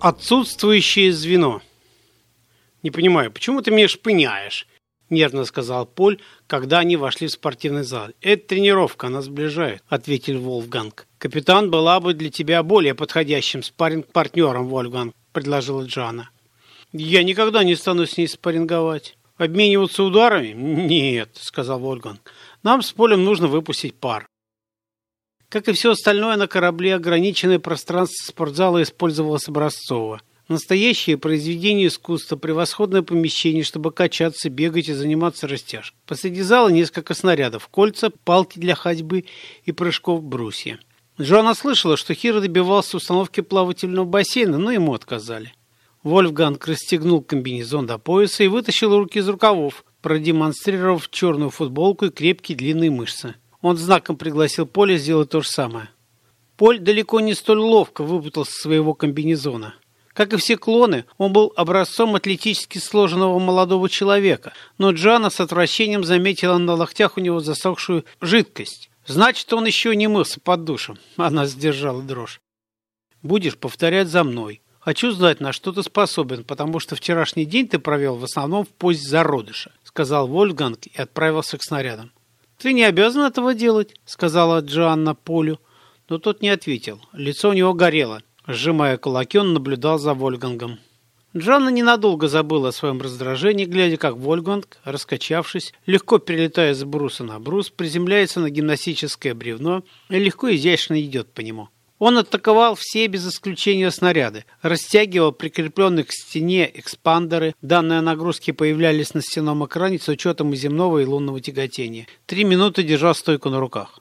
Отсутствующее звено. Не понимаю, почему ты меня шпыняешь? Нервно сказал Поль, когда они вошли в спортивный зал. Это тренировка, она сближает, ответил Волфганг. Капитан была бы для тебя более подходящим спарринг-партнером, Вольфганг, предложила Джана. Я никогда не стану с ней спарринговать. Обмениваться ударами? Нет, сказал Вольфганг. Нам с Полем нужно выпустить пар. Как и все остальное на корабле, ограниченное пространство спортзала использовалось образцово. Настоящее произведение искусства, превосходное помещение, чтобы качаться, бегать и заниматься растяжкой. Посреди зала несколько снарядов, кольца, палки для ходьбы и прыжков брусья. Джоанна слышала, что Хиро добивался установки плавательного бассейна, но ему отказали. Вольфганг расстегнул комбинезон до пояса и вытащил руки из рукавов, продемонстрировав черную футболку и крепкие длинные мышцы. Он знаком пригласил Поля сделать то же самое. Поль далеко не столь ловко выпутался своего комбинезона. Как и все клоны, он был образцом атлетически сложенного молодого человека, но Джана с отвращением заметила на локтях у него засохшую жидкость. Значит, он еще не мылся под душем. Она сдержала дрожь. «Будешь повторять за мной. Хочу знать, на что ты способен, потому что вчерашний день ты провел в основном в позе зародыша», сказал Вольфганг и отправился к снарядам. «Ты не обязан этого делать», — сказала Джоанна Полю. Но тот не ответил. Лицо у него горело. Сжимая кулаки, он наблюдал за Вольгангом. Джоанна ненадолго забыла о своем раздражении, глядя, как Вольганг, раскачавшись, легко перелетая с бруса на брус, приземляется на гимнастическое бревно и легко изящно идет по нему. Он атаковал все без исключения снаряды, растягивал прикрепленные к стене экспандеры, данные нагрузки появлялись на стенном экране с учетом и земного и лунного тяготения. Три минуты держал стойку на руках.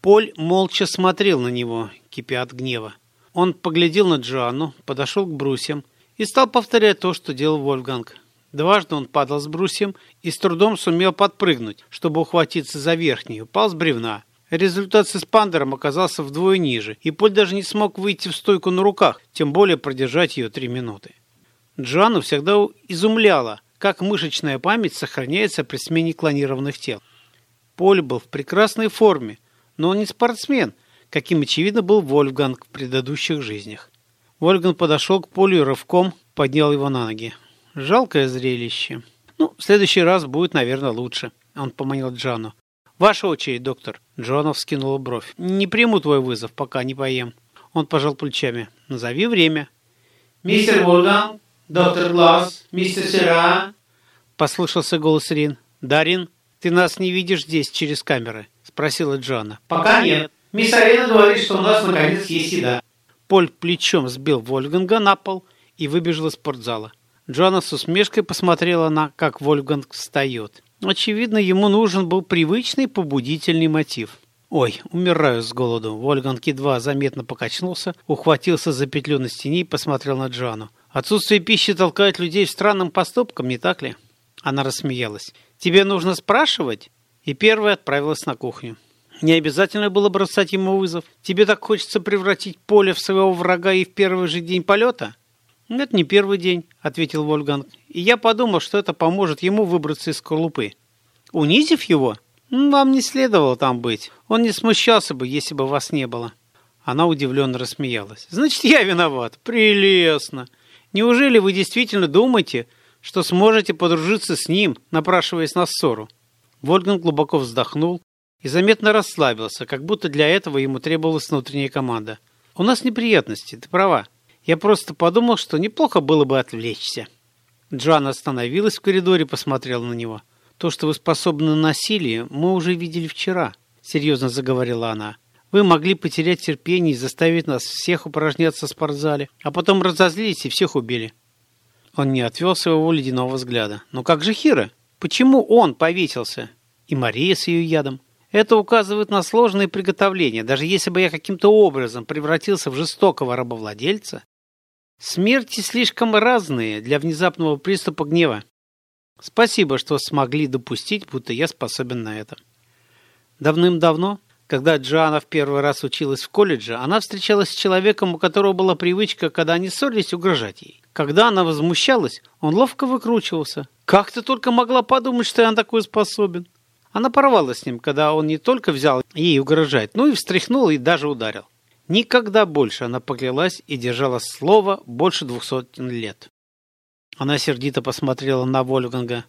Поль молча смотрел на него, кипя от гнева. Он поглядел на Джоанну, подошел к брусьям и стал повторять то, что делал Вольфганг. Дважды он падал с брусьем и с трудом сумел подпрыгнуть, чтобы ухватиться за верхний, упал с бревна. Результат с эспандером оказался вдвое ниже, и Поль даже не смог выйти в стойку на руках, тем более продержать ее три минуты. Джану всегда изумляло, как мышечная память сохраняется при смене клонированных тел. Поль был в прекрасной форме, но он не спортсмен, каким, очевидно, был Вольфганг в предыдущих жизнях. Вольфганг подошел к Полю и рывком поднял его на ноги. Жалкое зрелище. Ну, в следующий раз будет, наверное, лучше. Он поманил Джану. «Ваша очередь, доктор». Джонов скинул бровь. «Не приму твой вызов, пока не поем». Он пожал плечами. «Назови время». «Мистер Вольган, доктор Глаз, мистер Сера». Послышался голос Рин. «Дарин, ты нас не видишь здесь через камеры?» Спросила Джона. «Пока нет. Мисс Арина говорит, что у нас наконец есть еда». Поль плечом сбил Вольганга на пол и выбежал из спортзала. Джона с усмешкой посмотрела на, как Вольганг встает. Очевидно, ему нужен был привычный побудительный мотив. «Ой, умираю с голоду». Вольганг едва заметно покачнулся, ухватился за петлю на стене и посмотрел на Джану. «Отсутствие пищи толкает людей в странным поступкам, не так ли?» Она рассмеялась. «Тебе нужно спрашивать?» И первая отправилась на кухню. Не обязательно было бросать ему вызов. Тебе так хочется превратить поле в своего врага и в первый же день полета? «Это не первый день», — ответил Вольганг. «И я подумал, что это поможет ему выбраться из скорлупы». «Унизив его? Вам не следовало там быть. Он не смущался бы, если бы вас не было». Она удивленно рассмеялась. «Значит, я виноват. Прелестно. Неужели вы действительно думаете, что сможете подружиться с ним, напрашиваясь на ссору?» Вольган глубоко вздохнул и заметно расслабился, как будто для этого ему требовалась внутренняя команда. «У нас неприятности, ты права. Я просто подумал, что неплохо было бы отвлечься. Джоанна остановилась в коридоре посмотрела на него. «То, что вы способны на насилие, мы уже видели вчера», — серьезно заговорила она. «Вы могли потерять терпение и заставить нас всех упражняться в спортзале, а потом разозлились и всех убили». Он не отвел своего ледяного взгляда. «Но как же Хира? Почему он повесился? И Мария с ее ядом?» Это указывает на сложные приготовления. Даже если бы я каким-то образом превратился в жестокого рабовладельца, Смерти слишком разные для внезапного приступа гнева. Спасибо, что смогли допустить, будто я способен на это. Давным-давно, когда Джоанна в первый раз училась в колледже, она встречалась с человеком, у которого была привычка, когда они ссорились, угрожать ей. Когда она возмущалась, он ловко выкручивался. «Как ты только могла подумать, что я на такой способен?» Она порвала с ним, когда он не только взял ей угрожать, но и встряхнул и даже ударил. Никогда больше она поклялась и держала слово больше двухсот лет. Она сердито посмотрела на Вольфганга.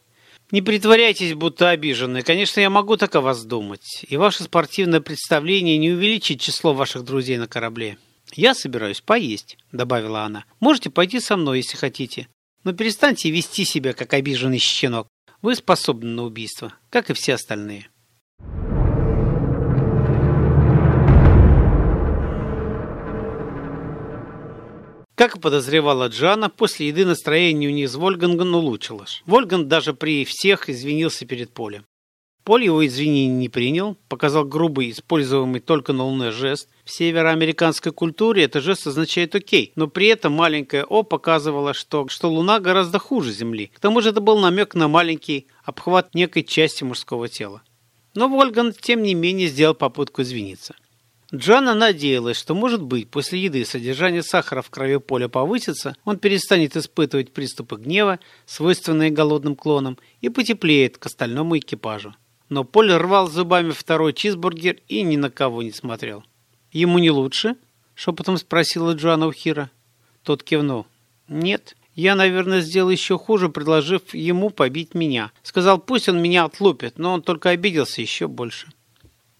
«Не притворяйтесь, будто обижены. Конечно, я могу так о вас думать. И ваше спортивное представление не увеличит число ваших друзей на корабле. Я собираюсь поесть», — добавила она. «Можете пойти со мной, если хотите. Но перестаньте вести себя, как обиженный щенок. Вы способны на убийство, как и все остальные». Как и подозревала Джана, после еды настроение у них с Вольгангом улучшилось. Вольган даже при всех извинился перед Полем. Поль его извинений не принял, показал грубый, используемый только на Луне жест. В североамериканской культуре этот жест означает «окей», но при этом маленькое «о» показывало, что, что Луна гораздо хуже Земли. К тому же это был намек на маленький обхват некой части мужского тела. Но Вольган, тем не менее, сделал попытку извиниться. Джанна надеялась, что, может быть, после еды содержание сахара в крови Поля повысится, он перестанет испытывать приступы гнева, свойственные голодным клонам, и потеплеет к остальному экипажу. Но Поль рвал зубами второй чизбургер и ни на кого не смотрел. «Ему не лучше?» — шепотом спросила Джоанна у Хира. Тот кивнул. «Нет, я, наверное, сделал еще хуже, предложив ему побить меня. Сказал, пусть он меня отлупит, но он только обиделся еще больше».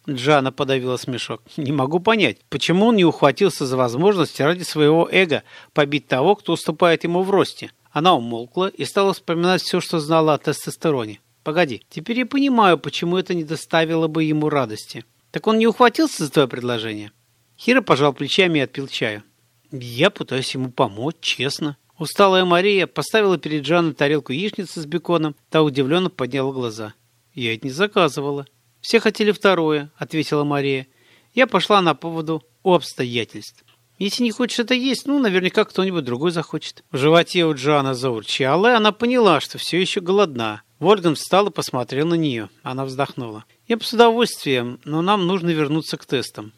Джана подавила смешок. «Не могу понять, почему он не ухватился за возможность ради своего эго побить того, кто уступает ему в росте?» Она умолкла и стала вспоминать все, что знала о тестостероне. «Погоди, теперь я понимаю, почему это не доставило бы ему радости. Так он не ухватился за твое предложение?» Хира пожал плечами и отпил чаю. «Я пытаюсь ему помочь, честно». Усталая Мария поставила перед Жанной тарелку яичницы с беконом, та удивленно подняла глаза. «Я это не заказывала». «Все хотели второе», — ответила Мария. «Я пошла на поводу у обстоятельств. Если не хочешь это есть, ну, наверняка кто-нибудь другой захочет». В животе у Джана заурчала, и она поняла, что все еще голодна. Вольган встал и посмотрел на нее. Она вздохнула. «Я бы с удовольствием, но нам нужно вернуться к тестам».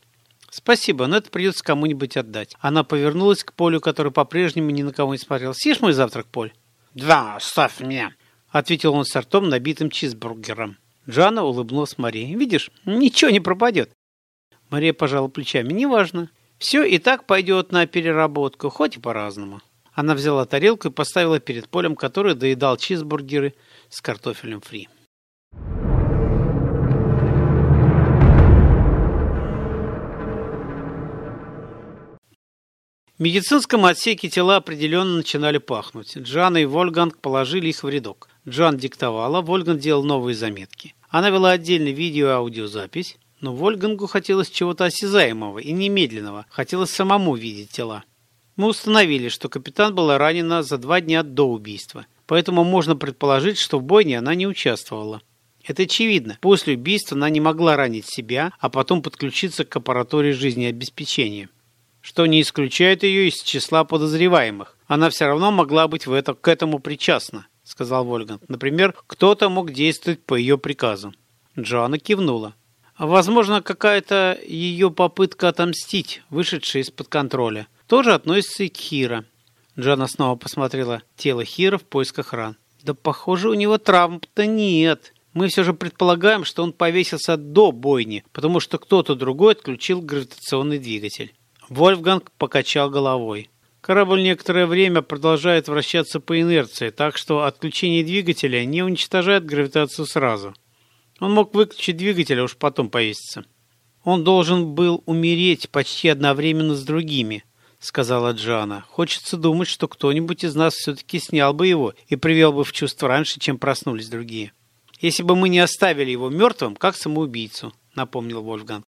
«Спасибо, но это придется кому-нибудь отдать». Она повернулась к Полю, который по-прежнему ни на кого не смотрел. «Съешь мой завтрак, Поль?» «Да, оставь меня», — ответил он с ртом, набитым чизбургером. Джана улыбнулась Марии. «Видишь, ничего не пропадет». Мария пожала плечами. «Неважно. Все и так пойдет на переработку, хоть и по-разному». Она взяла тарелку и поставила перед Полем, который доедал чизбургеры с картофелем фри. В медицинском отсеке тела определенно начинали пахнуть. Джан и Вольганг положили их в рядок. Джан диктовала, Вольганг делал новые заметки. Она вела отдельный видео и аудиозапись, но Вольгангу хотелось чего-то осязаемого и немедленного, хотелось самому видеть тела. Мы установили, что капитан была ранена за два дня до убийства, поэтому можно предположить, что в бойне она не участвовала. Это очевидно. После убийства она не могла ранить себя, а потом подключиться к аппаратуре жизнеобеспечения. Что не исключает ее из числа подозреваемых. Она все равно могла быть в это, к этому причастна сказал Вольганг. Например, кто-то мог действовать по ее приказу. Джоанна кивнула. Возможно, какая-то ее попытка отомстить, вышедшая из-под контроля, тоже относится и к Хира. Джоанна снова посмотрела тело Хира в поисках ран. Да, похоже, у него травм-то нет. Мы все же предполагаем, что он повесился до бойни, потому что кто-то другой отключил гравитационный двигатель. Вольфганг покачал головой. Корабль некоторое время продолжает вращаться по инерции, так что отключение двигателя не уничтожает гравитацию сразу. Он мог выключить двигатель, а уж потом повеситься. Он должен был умереть почти одновременно с другими, сказала Джана. Хочется думать, что кто-нибудь из нас все-таки снял бы его и привел бы в чувство раньше, чем проснулись другие. Если бы мы не оставили его мертвым, как самоубийцу, напомнил Вольфганг.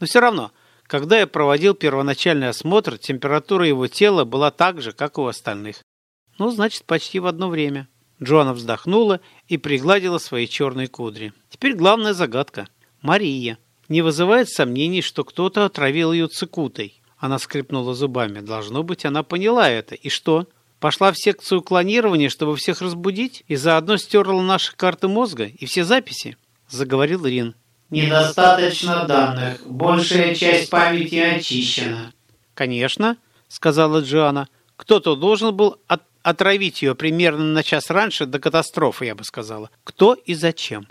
Но все равно, когда я проводил первоначальный осмотр, температура его тела была так же, как у остальных. Ну, значит, почти в одно время. Джоанна вздохнула и пригладила свои черные кудри. Теперь главная загадка. Мария. Не вызывает сомнений, что кто-то отравил ее цикутой. Она скрипнула зубами. Должно быть, она поняла это. И что? Пошла в секцию клонирования, чтобы всех разбудить? И заодно стерла наши карты мозга и все записи? Заговорил Рин. Недостаточно данных. Большая часть памяти очищена. Конечно, сказала Джоанна. Кто-то должен был от отравить ее примерно на час раньше до катастрофы, я бы сказала. Кто и зачем?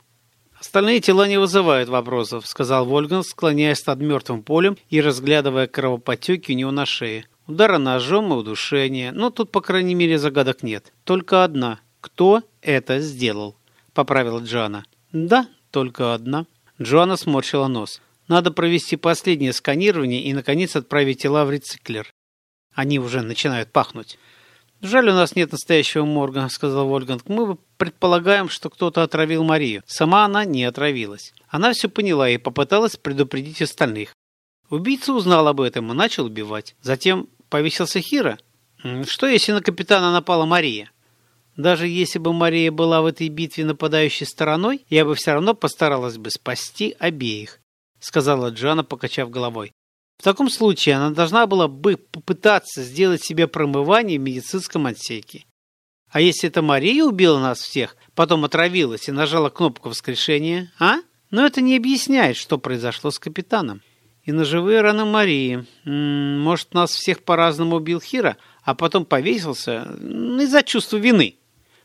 Остальные тела не вызывают вопросов, сказал Вольган, склоняясь над мертвым полем и разглядывая кровопотеки у него на шее. Удара ножом и удушение. Но тут, по крайней мере, загадок нет. Только одна. Кто это сделал? Поправила Джана. Да, только одна. Джоанна сморщила нос. Надо провести последнее сканирование и, наконец, отправить тела в рециклер. Они уже начинают пахнуть. «Жаль, у нас нет настоящего морга», — сказал Вольганг. «Мы предполагаем, что кто-то отравил Марию. Сама она не отравилась. Она все поняла и попыталась предупредить остальных. Убийца узнал об этом и начал убивать. Затем повесился Хира. Что, если на капитана напала Мария? Даже если бы Мария была в этой битве нападающей стороной, я бы все равно постаралась бы спасти обеих», — сказала Джана, покачав головой. В таком случае она должна была бы попытаться сделать себе промывание в медицинском отсеке. А если это Мария убила нас всех, потом отравилась и нажала кнопку воскрешения, а? Но это не объясняет, что произошло с капитаном. И ножевые раны Марии. М -м, может, нас всех по-разному убил Хира, а потом повесился из-за чувства вины,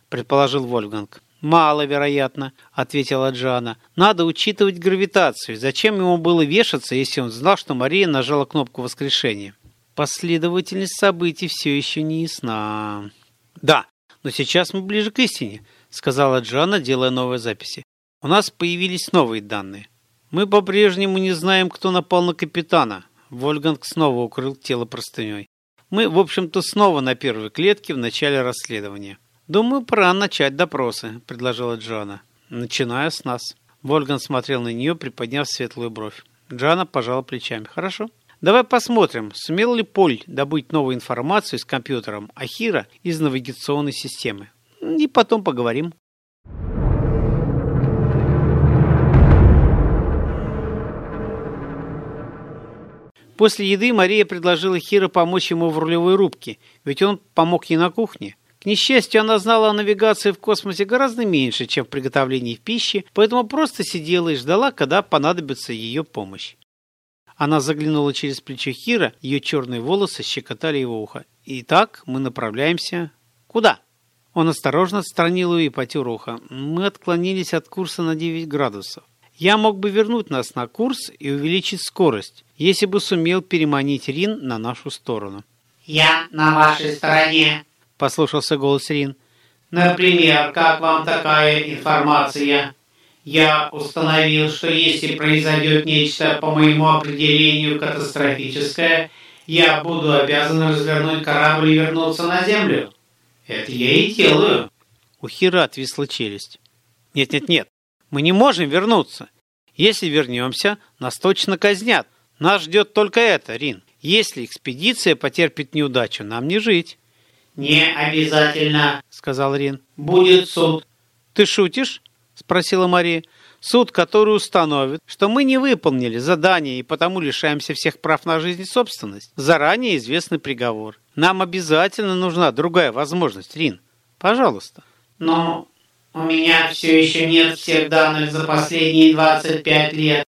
предположил Вольфганг. «Маловероятно», — ответила Джана. «Надо учитывать гравитацию. Зачем ему было вешаться, если он знал, что Мария нажала кнопку воскрешения?» Последовательность событий все еще не ясна. «Да, но сейчас мы ближе к истине», — сказала Джана, делая новые записи. «У нас появились новые данные. Мы по-прежнему не знаем, кто напал на капитана». Вольганг снова укрыл тело простыней. «Мы, в общем-то, снова на первой клетке в начале расследования». «Думаю, пора начать допросы», — предложила Джана. «Начиная с нас». Вольган смотрел на нее, приподняв светлую бровь. Джана пожала плечами. «Хорошо. Давай посмотрим, сумел ли Поль добыть новую информацию с компьютером Ахира из навигационной системы. И потом поговорим». После еды Мария предложила Хира помочь ему в рулевой рубке, ведь он помог ей на кухне. К несчастью, она знала о навигации в космосе гораздо меньше, чем в приготовлении пищи, поэтому просто сидела и ждала, когда понадобится ее помощь. Она заглянула через плечо Хира, ее черные волосы щекотали его ухо. «Итак, мы направляемся...» «Куда?» Он осторожно отстранил ее и потер ухо. «Мы отклонились от курса на 9 градусов. Я мог бы вернуть нас на курс и увеличить скорость, если бы сумел переманить Рин на нашу сторону». «Я на вашей стороне», — послушался голос Рин. «Например, как вам такая информация? Я установил, что если произойдет нечто по моему определению катастрофическое, я буду обязан развернуть корабль и вернуться на Землю. Это я и делаю». У Хира отвисла челюсть. «Нет-нет-нет, мы не можем вернуться. Если вернемся, нас точно казнят. Нас ждет только это, Рин. Если экспедиция потерпит неудачу, нам не жить». «Не обязательно», — сказал Рин. «Будет суд». «Ты шутишь?» — спросила Мария. «Суд, который установит, что мы не выполнили задание и потому лишаемся всех прав на жизнь и собственность. Заранее известный приговор. Нам обязательно нужна другая возможность, Рин. Пожалуйста». «Но у меня все еще нет всех данных за последние 25 лет.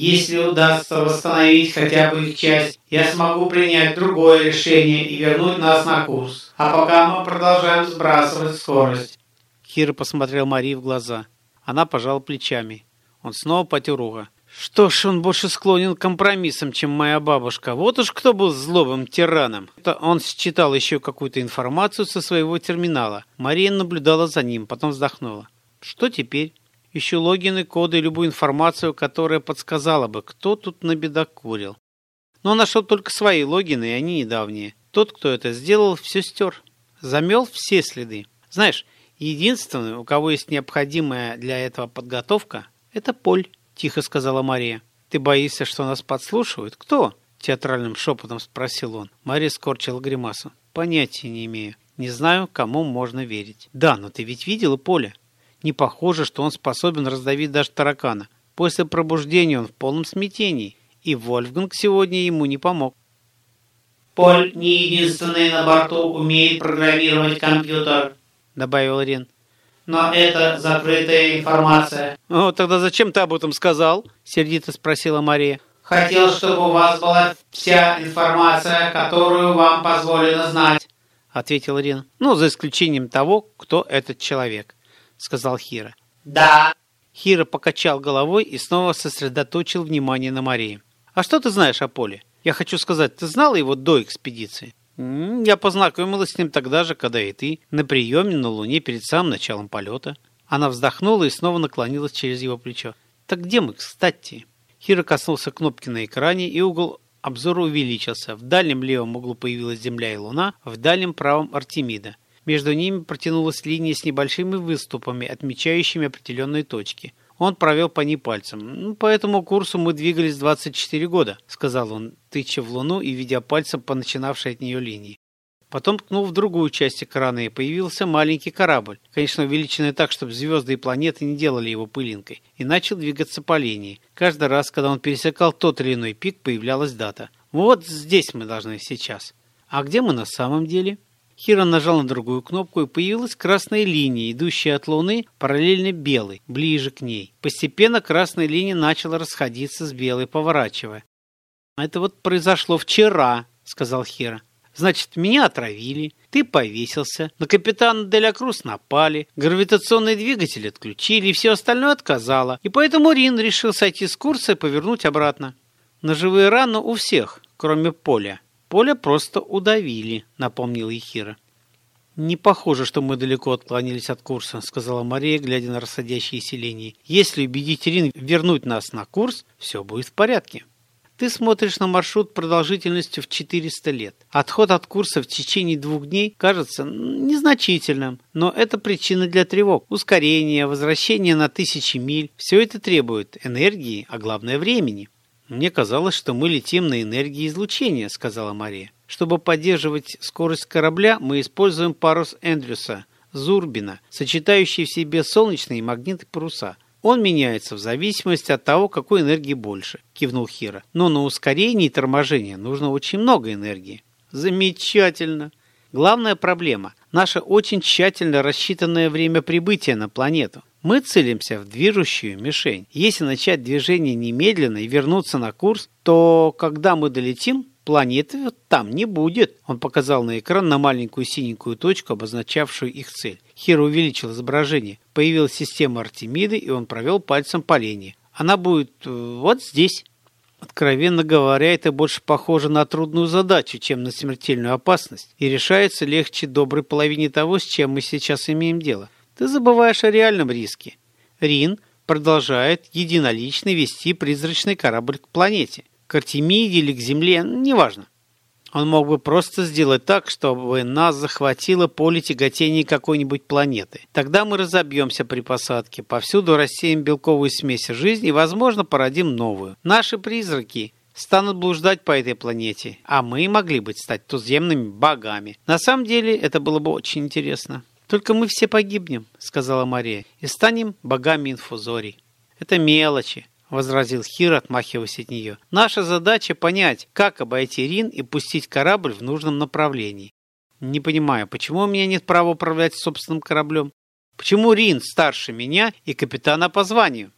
Если удастся восстановить хотя бы их часть, я смогу принять другое решение и вернуть нас на курс. А пока мы продолжаем сбрасывать скорость. Кира посмотрел Марии в глаза. Она пожала плечами. Он снова потер ухо. Что ж, он больше склонен к компромиссам, чем моя бабушка. Вот уж кто был злобым тираном. Это он считал еще какую-то информацию со своего терминала. Мария наблюдала за ним, потом вздохнула. Что теперь? Ищу логины, коды любую информацию, которая подсказала бы, кто тут набедокурил. Но нашел только свои логины, и они недавние. Тот, кто это сделал, все стер. Замел все следы. Знаешь, единственный, у кого есть необходимая для этого подготовка, это Поль, тихо сказала Мария. Ты боишься, что нас подслушивают? Кто? Театральным шепотом спросил он. Мария скорчила гримасу. Понятия не имею. Не знаю, кому можно верить. Да, но ты ведь видела Поля. Не похоже, что он способен раздавить даже таракана. После пробуждения он в полном смятении, и Вольфганг сегодня ему не помог. «Поль не единственный на борту умеет программировать компьютер», — добавил Рин. «Но это закрытая информация». «О, тогда зачем ты об этом сказал?» — сердито спросила Мария. «Хотел, чтобы у вас была вся информация, которую вам позволено знать», — ответил Рин. «Ну, за исключением того, кто этот человек». — сказал Хира. «Да». Хира покачал головой и снова сосредоточил внимание на Марии. «А что ты знаешь о Поле? Я хочу сказать, ты знала его до экспедиции?» «Я познакомилась с ним тогда же, когда и ты, на приеме на Луне перед самым началом полета». Она вздохнула и снова наклонилась через его плечо. «Так где мы, кстати?» Хира коснулся кнопки на экране, и угол обзора увеличился. В дальнем левом углу появилась Земля и Луна, в дальнем правом Артемида. Между ними протянулась линия с небольшими выступами, отмечающими определенные точки. Он провел по ней пальцем. «Ну, «По этому курсу мы двигались 24 года», — сказал он, тыча в Луну и видя пальцем по начинавшей от нее линии. Потом ткнул в другую часть экрана, и появился маленький корабль, конечно, увеличенный так, чтобы звезды и планеты не делали его пылинкой, и начал двигаться по линии. Каждый раз, когда он пересекал тот или иной пик, появлялась дата. «Вот здесь мы должны сейчас». «А где мы на самом деле?» Хира нажал на другую кнопку, и появилась красная линия, идущая от Луны параллельно белой, ближе к ней. Постепенно красная линия начала расходиться с белой, поворачивая. «Это вот произошло вчера», — сказал Хира. «Значит, меня отравили, ты повесился, на капитана Деля Круз напали, гравитационный двигатель отключили, и все остальное отказало, и поэтому Рин решил сойти с курса и повернуть обратно. Ножевые раны у всех, кроме Поля». Поле просто удавили, напомнил Ехира. «Не похоже, что мы далеко отклонились от курса», — сказала Мария, глядя на расходящиеся линии. «Если убедить Рин вернуть нас на курс, все будет в порядке». Ты смотришь на маршрут продолжительностью в 400 лет. Отход от курса в течение двух дней кажется незначительным, но это причина для тревог. Ускорение, возвращение на тысячи миль – все это требует энергии, а главное времени. «Мне казалось, что мы летим на энергии излучения», — сказала Мария. «Чтобы поддерживать скорость корабля, мы используем парус Эндрюса, Зурбина, сочетающий в себе солнечные и магниты паруса. Он меняется в зависимости от того, какой энергии больше», — кивнул Хира. «Но на ускорение и торможение нужно очень много энергии». «Замечательно!» Главная проблема – наше очень тщательно рассчитанное время прибытия на планету. Мы целимся в движущую мишень. Если начать движение немедленно и вернуться на курс, то когда мы долетим, планеты там не будет. Он показал на экран на маленькую синенькую точку, обозначавшую их цель. Хир увеличил изображение. Появилась система Артемиды, и он провел пальцем по линии. Она будет э, вот здесь. Откровенно говоря, это больше похоже на трудную задачу, чем на смертельную опасность, и решается легче доброй половине того, с чем мы сейчас имеем дело. Ты забываешь о реальном риске. Рин продолжает единолично вести призрачный корабль к планете. К Артемиде или к Земле, неважно. Он мог бы просто сделать так, чтобы нас захватило поле тяготения какой-нибудь планеты. Тогда мы разобьемся при посадке, повсюду рассеем белковую смесь жизни и, возможно, породим новую. Наши призраки станут блуждать по этой планете, а мы могли бы стать туземными богами. На самом деле, это было бы очень интересно. «Только мы все погибнем», — сказала Мария, — «и станем богами инфузорий». «Это мелочи», — возразил Хир, отмахиваясь от нее. «Наша задача — понять, как обойти Рин и пустить корабль в нужном направлении. Не понимаю, почему у меня нет права управлять собственным кораблем? Почему Рин старше меня и капитана по званию?»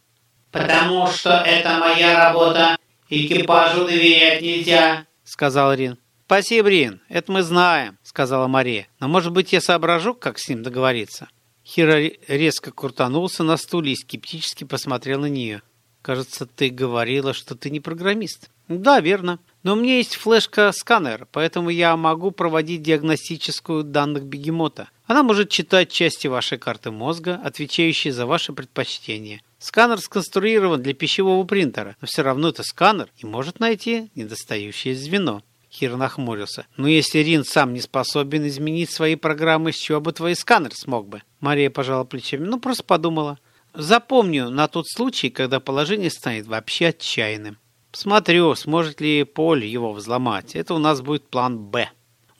«Потому что это моя работа. Экипажу доверять нельзя», — сказал Рин. «Спасибо, Рин, это мы знаем», — сказала Мария. «Но, может быть, я соображу, как с ним договориться?» Хира резко крутанулся на стуле и скептически посмотрел на нее. «Кажется, ты говорила, что ты не программист». «Да, верно. Но у меня есть флешка-сканер, поэтому я могу проводить диагностическую данных бегемота. Она может читать части вашей карты мозга, отвечающие за ваши предпочтения. Сканер сконструирован для пищевого принтера, но все равно это сканер и может найти недостающее звено. Хир нахмурился. «Но если Рин сам не способен изменить свои программы, с чего бы твой сканер смог бы?» Мария пожала плечами. «Ну, просто подумала. Запомню на тот случай, когда положение станет вообще отчаянным. Смотрю, сможет ли Поль его взломать. Это у нас будет план «Б».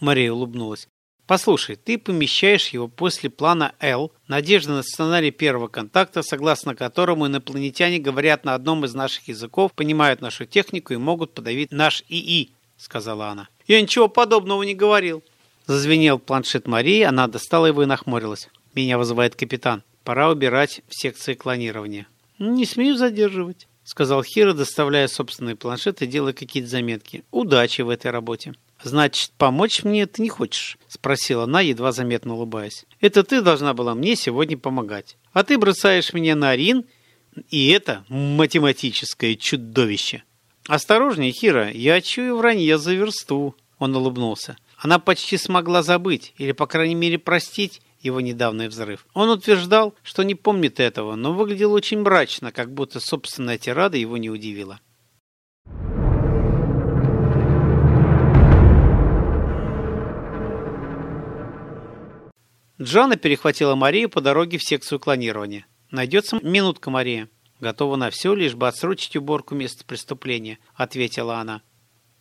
Мария улыбнулась. Послушай, ты помещаешь его после плана Л, надежда на сценарий первого контакта, согласно которому инопланетяне говорят на одном из наших языков, понимают нашу технику и могут подавить наш ИИ сказала она. «Я ничего подобного не говорил». Зазвенел планшет Марии, она достала его и нахмурилась. «Меня вызывает капитан. Пора убирать в секции клонирования». «Не смею задерживать», — сказал Хира, доставляя собственный планшет и делая какие-то заметки. «Удачи в этой работе». «Значит, помочь мне ты не хочешь?» — спросила она, едва заметно улыбаясь. «Это ты должна была мне сегодня помогать. А ты бросаешь меня на Рин И это математическое чудовище. «Осторожнее, Хира, я чую вранье за версту», — он улыбнулся. Она почти смогла забыть, или, по крайней мере, простить его недавний взрыв. Он утверждал, что не помнит этого, но выглядел очень мрачно, как будто собственная тирада его не удивила. Джана перехватила Марию по дороге в секцию клонирования. «Найдется минутка, Мария». «Готова на все, лишь бы отсрочить уборку места преступления», — ответила она.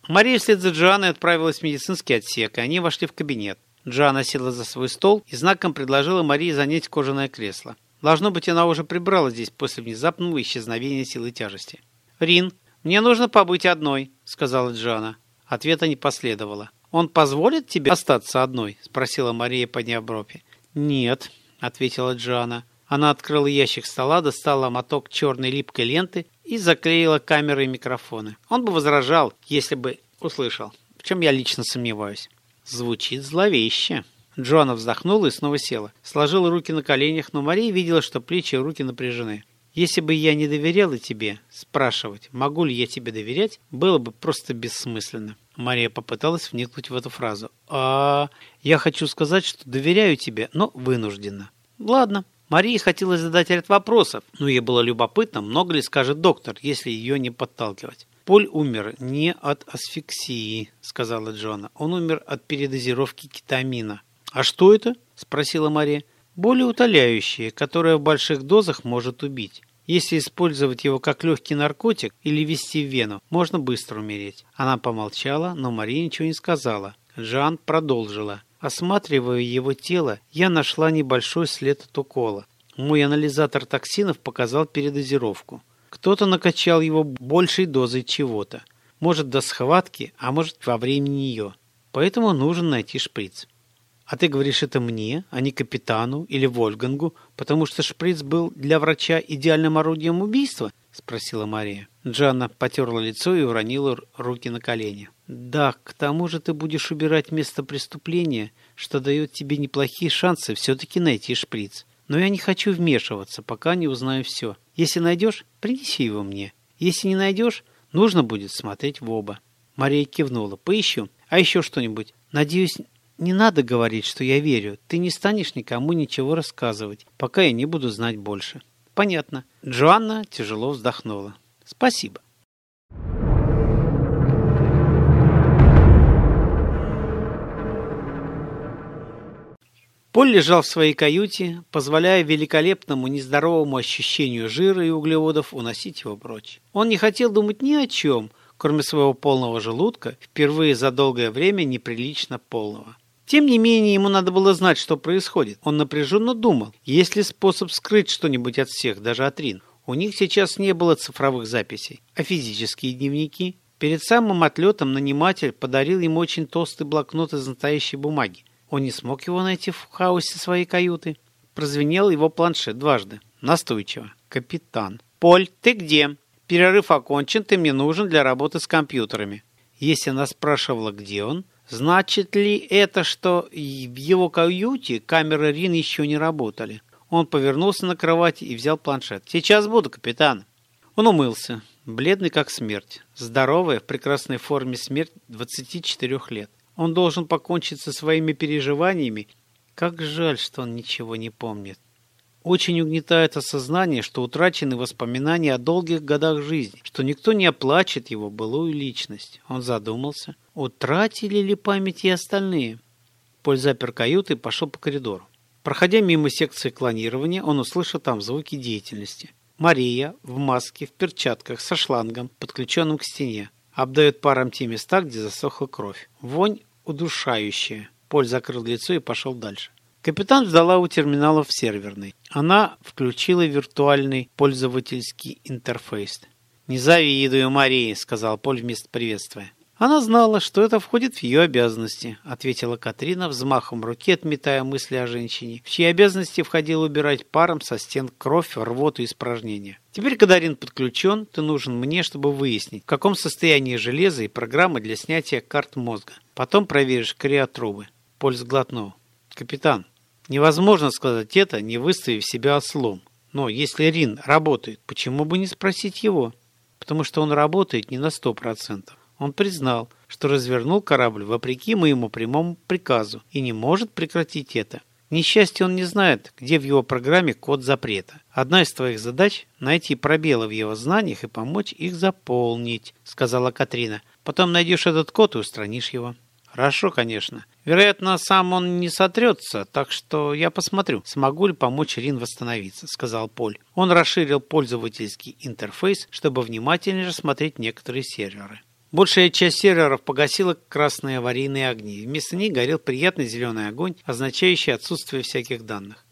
Мария вслед за Джаной отправилась в медицинский отсек, и они вошли в кабинет. Джана села за свой стол и знаком предложила Марии занять кожаное кресло. Должно быть, она уже прибрала здесь после внезапного исчезновения силы тяжести. «Рин, мне нужно побыть одной», — сказала Джана. Ответа не последовало. «Он позволит тебе остаться одной?» — спросила Мария, подняв брови. «Нет», — ответила Джана. Она открыла ящик стола, достала моток черной липкой ленты и заклеила камеры и микрофоны. Он бы возражал, если бы услышал, в чем я лично сомневаюсь. Звучит зловеще. Джоанна вздохнула и снова села. Сложила руки на коленях, но Мария видела, что плечи и руки напряжены. Если бы я не доверяла тебе, спрашивать, могу ли я тебе доверять, было бы просто бессмысленно. Мария попыталась вникнуть в эту фразу. А я хочу сказать, что доверяю тебе, но вынуждена. Ладно. Марии хотелось задать ряд вопросов, но ей было любопытно, много ли скажет доктор, если ее не подталкивать. Поль умер не от асфиксии, сказала Джона. Он умер от передозировки кетамина. А что это? спросила Мария. Более утоляющее, которое в больших дозах может убить. Если использовать его как легкий наркотик или ввести в вену, можно быстро умереть. Она помолчала, но Мария ничего не сказала. Жан продолжила. Осматривая его тело, я нашла небольшой след от укола. Мой анализатор токсинов показал передозировку. Кто-то накачал его большей дозой чего-то. Может, до схватки, а может, во время нее. Поэтому нужно найти шприц. А ты говоришь это мне, а не капитану или Вольгангу, потому что шприц был для врача идеальным орудием убийства? Спросила Мария. Джанна потерла лицо и уронила руки на колени. Да, к тому же ты будешь убирать место преступления, что дает тебе неплохие шансы все-таки найти шприц. Но я не хочу вмешиваться, пока не узнаю все. Если найдешь, принеси его мне. Если не найдешь, нужно будет смотреть в оба. Мария кивнула. Поищу. А еще что-нибудь. Надеюсь, не надо говорить, что я верю. Ты не станешь никому ничего рассказывать, пока я не буду знать больше. Понятно. Джоанна тяжело вздохнула. Спасибо. Поль лежал в своей каюте, позволяя великолепному нездоровому ощущению жира и углеводов уносить его прочь. Он не хотел думать ни о чем, кроме своего полного желудка, впервые за долгое время неприлично полного. Тем не менее, ему надо было знать, что происходит. Он напряженно думал, есть ли способ скрыть что-нибудь от всех, даже от Рин. У них сейчас не было цифровых записей, а физические дневники. Перед самым отлетом наниматель подарил ему очень толстый блокнот из настоящей бумаги. Он не смог его найти в хаосе своей каюты. Прозвенел его планшет дважды. Настойчиво. Капитан. «Поль, ты где? Перерыв окончен, ты мне нужен для работы с компьютерами». Если она спрашивала, где он, значит ли это, что в его каюте камеры Рин еще не работали? Он повернулся на кровати и взял планшет. «Сейчас буду, капитан». Он умылся, бледный как смерть, здоровая, в прекрасной форме смерть 24 лет. Он должен покончить со своими переживаниями. Как жаль, что он ничего не помнит. Очень угнетает осознание, что утрачены воспоминания о долгих годах жизни, что никто не оплачет его былую личность. Он задумался, утратили ли память и остальные. Поль запер каюту и пошел по коридору. Проходя мимо секции клонирования, он услышал там звуки деятельности. Мария в маске, в перчатках, со шлангом, подключенным к стене. Обдает паром те места, где засохла кровь. Вонь удушающая. Поль закрыл лицо и пошел дальше. Капитан ждала у терминала в серверной. Она включила виртуальный пользовательский интерфейс. «Не завидую Марии», — сказал Поль вместо приветствия. «Она знала, что это входит в ее обязанности», — ответила Катрина, взмахом руки отметая мысли о женщине, в чьи обязанности входило убирать паром со стен кровь, рвоту и испражнения. «Теперь Кадарин подключен, ты нужен мне, чтобы выяснить, в каком состоянии железо и программы для снятия карт мозга. Потом проверишь криотрубы». Поль сглотнул. «Капитан, невозможно сказать это, не выставив себя ослом. Но если Рин работает, почему бы не спросить его? Потому что он работает не на сто процентов. Он признал, что развернул корабль вопреки моему прямому приказу и не может прекратить это. Несчастье он не знает, где в его программе код запрета. Одна из твоих задач – найти пробелы в его знаниях и помочь их заполнить, сказала Катрина. Потом найдешь этот код и устранишь его. Хорошо, конечно. Вероятно, сам он не сотрется, так что я посмотрю, смогу ли помочь Рин восстановиться, сказал Поль. Он расширил пользовательский интерфейс, чтобы внимательнее рассмотреть некоторые серверы. Большая часть серверов погасила красные аварийные огни. Вместо них горел приятный зеленый огонь, означающий отсутствие всяких данных.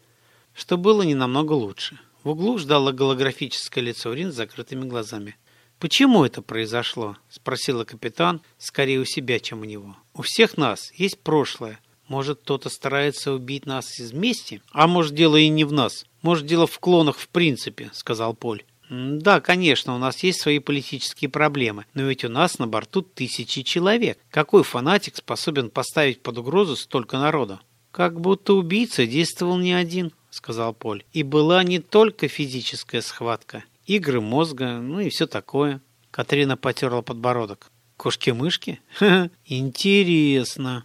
Что было не намного лучше. В углу ждало голографическое лицо Рин с закрытыми глазами. «Почему это произошло?» – спросила капитан, скорее у себя, чем у него. «У всех нас есть прошлое. Может, кто-то старается убить нас из мести? А может, дело и не в нас. Может, дело в клонах в принципе», – сказал Поль. Да, конечно, у нас есть свои политические проблемы, но ведь у нас на борту тысячи человек. Какой фанатик способен поставить под угрозу столько народа? Как будто убийца действовал не один, сказал Поль. И была не только физическая схватка игры мозга, ну и все такое. Катрина потерла подбородок. Кошки-мышки? Интересно.